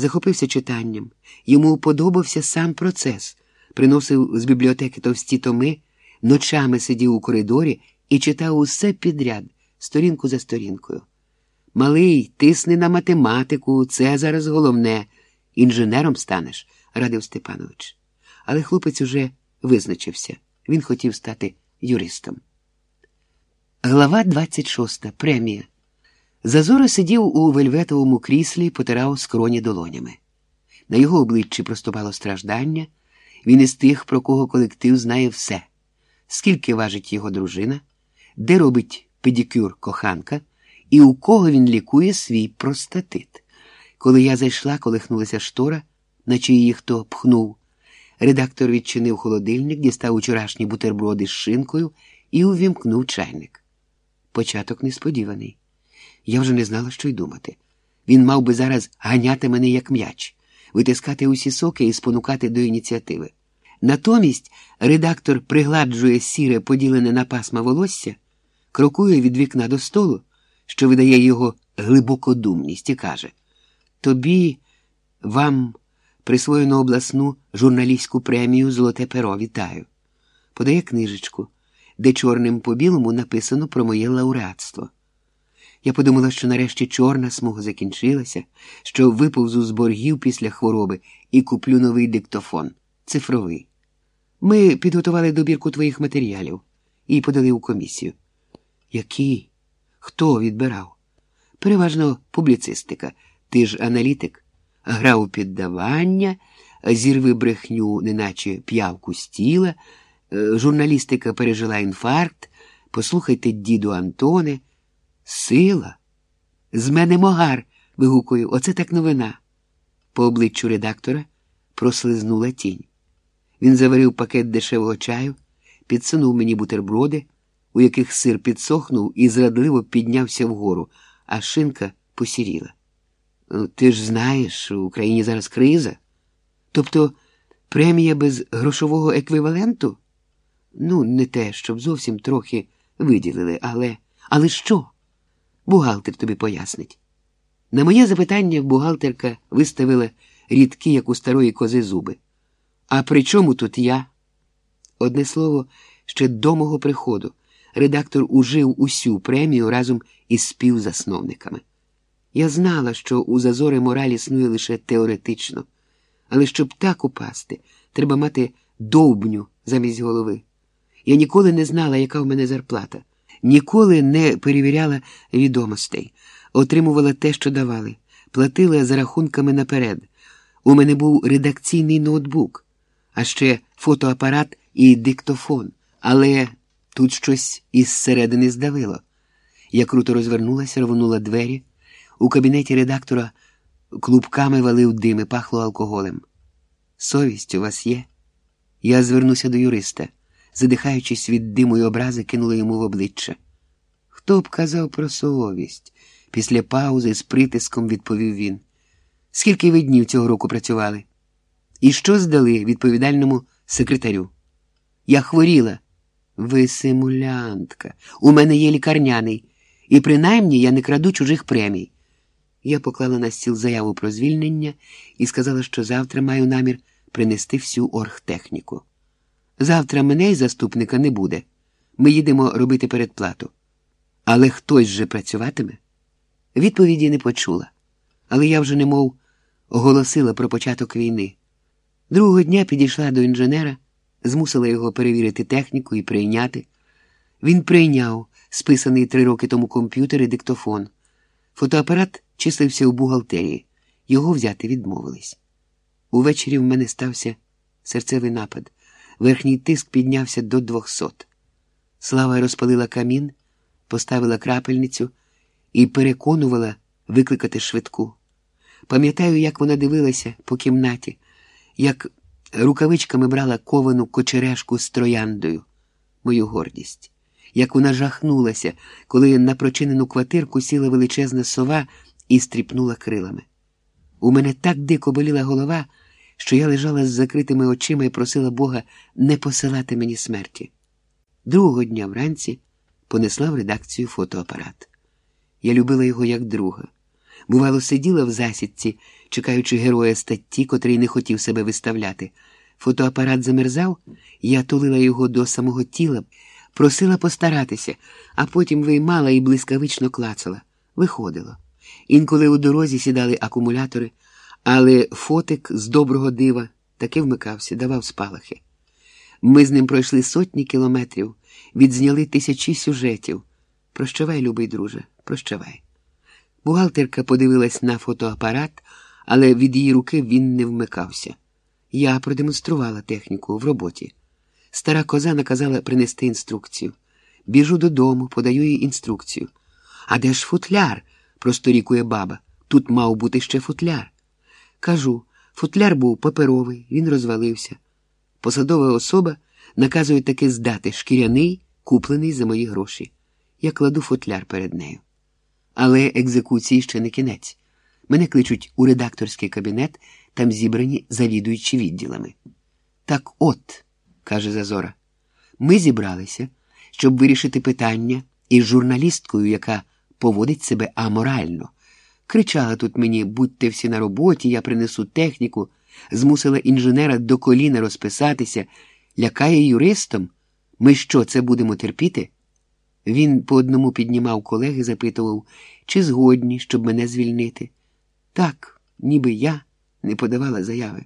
захопився читанням. Йому подобався сам процес, приносив з бібліотеки товсті томи, ночами сидів у коридорі і читав усе підряд, сторінку за сторінкою. Малий, тисни на математику, це зараз головне. Інженером станеш, радив Степанович. Але хлопець уже визначився. Він хотів стати юристом. Глава 26. Премія. Зазора сидів у вельветовому кріслі і потирав скроні долонями. На його обличчі проступало страждання. Він із тих, про кого колектив знає все, скільки важить його дружина, де робить педикюр коханка і у кого він лікує свій простатит. Коли я зайшла, колихнулася штора, наче її хто пхнув. Редактор відчинив холодильник, дістав учорашні бутерброди з шинкою і увімкнув чайник. Початок несподіваний. Я вже не знала, що й думати. Він мав би зараз ганяти мене як м'яч, витискати усі соки і спонукати до ініціативи. Натомість редактор пригладжує сіре, поділене на пасма волосся, крокує від вікна до столу, що видає його глибокодумність, і каже: Тобі, вам присвоєно обласну журналістську премію Золоте перо вітаю. Подає книжечку, де чорним по білому написано про моє лауреатство. Я подумала, що нарешті чорна смуга закінчилася, що виповзу з боргів після хвороби і куплю новий диктофон, цифровий. Ми підготували добірку твоїх матеріалів і подали у комісію. Які? Хто відбирав? Переважно публіцистика. Ти ж аналітик, грав у піддавання, зірви брехню, неначе п'явку з тіла, е, журналістика пережила інфаркт. Послухайте, діду Антоне. Сила. З мене могар. вигукую. Оце так новина. По обличчю редактора прослизнула тінь. Він заварив пакет дешевого чаю, підсунув мені бутерброди, у яких сир підсохнув і зрадливо піднявся вгору, а шинка посіріла. «Ну, ти ж знаєш, у Україні зараз криза. Тобто премія без грошового еквіваленту? Ну, не те, щоб зовсім трохи виділили, але. Але що? Бухгалтер тобі пояснить. На моє запитання бухгалтерка виставила рідкі, як у старої кози зуби. А при чому тут я? Одне слово, ще до мого приходу редактор ужив усю премію разом із співзасновниками. Я знала, що у зазори мораль існує лише теоретично, але щоб так упасти, треба мати довбню замість голови. Я ніколи не знала, яка в мене зарплата, ніколи не перевіряла відомостей, отримувала те, що давали, платила за рахунками наперед. У мене був редакційний ноутбук, а ще фотоапарат і диктофон, але тут щось із середини здавило. Я круто розвернулася, рвонула двері. У кабінеті редактора клубками валив дим і пахло алкоголем. Совість у вас є? Я звернуся до юриста, задихаючись від диму й образи, кинула йому в обличчя. Хто б казав про совість? Після паузи з притиском відповів він. Скільки ви днів цього року працювали? І що здали відповідальному секретарю? Я хворіла. Ви симулянтка. У мене є лікарняний, і принаймні я не краду чужих премій. Я поклала на стіл заяву про звільнення і сказала, що завтра маю намір принести всю оргтехніку. Завтра мене і заступника не буде. Ми їдемо робити передплату. Але хтось же працюватиме? Відповіді не почула, але я вже немов оголосила про початок війни. Другого дня підійшла до інженера, змусила його перевірити техніку і прийняти. Він прийняв списаний три роки тому комп'ютер і диктофон. Фотоапарат числився у бухгалтерії, його взяти відмовились. Увечері в мене стався серцевий напад. Верхній тиск піднявся до двохсот. Слава розпалила камін, поставила крапельницю і переконувала викликати швидку. Пам'ятаю, як вона дивилася по кімнаті, як рукавичками брала ковану кочерешку з трояндою, мою гордість, як вона жахнулася, коли на прочинену квартирку сіла величезна сова і стріпнула крилами. У мене так дико боліла голова, що я лежала з закритими очима і просила Бога не посилати мені смерті. Другого дня вранці понесла в редакцію фотоапарат. Я любила його як друга. Бувало, сиділа в засідці, чекаючи героя статті, котрий не хотів себе виставляти. Фотоапарат замерзав, я тулила його до самого тіла, просила постаратися, а потім виймала і блискавично клацала. Виходило. Інколи у дорозі сідали акумулятори, але фотик з доброго дива таки вмикався, давав спалахи. Ми з ним пройшли сотні кілометрів, відзняли тисячі сюжетів. Прощавай, любий друже, прощавай. Бухгалтерка подивилась на фотоапарат, але від її руки він не вмикався. Я продемонструвала техніку в роботі. Стара коза наказала принести інструкцію. Біжу додому, подаю їй інструкцію. А де ж футляр? просторікує баба. Тут мав бути ще футляр. Кажу, футляр був паперовий, він розвалився. Посадова особа наказує таки здати шкіряний, куплений за мої гроші. Я кладу футляр перед нею. Але екзекуції ще не кінець. Мене кличуть у редакторський кабінет, там зібрані завідуючі відділами. Так от, каже Зазора, ми зібралися, щоб вирішити питання із журналісткою, яка поводить себе аморально. Кричала тут мені, будьте всі на роботі, я принесу техніку, змусила інженера до коліна розписатися, лякає юристом. Ми що, це будемо терпіти? Він по одному піднімав колеги, запитував, чи згодні, щоб мене звільнити. Так, ніби я не подавала заяви.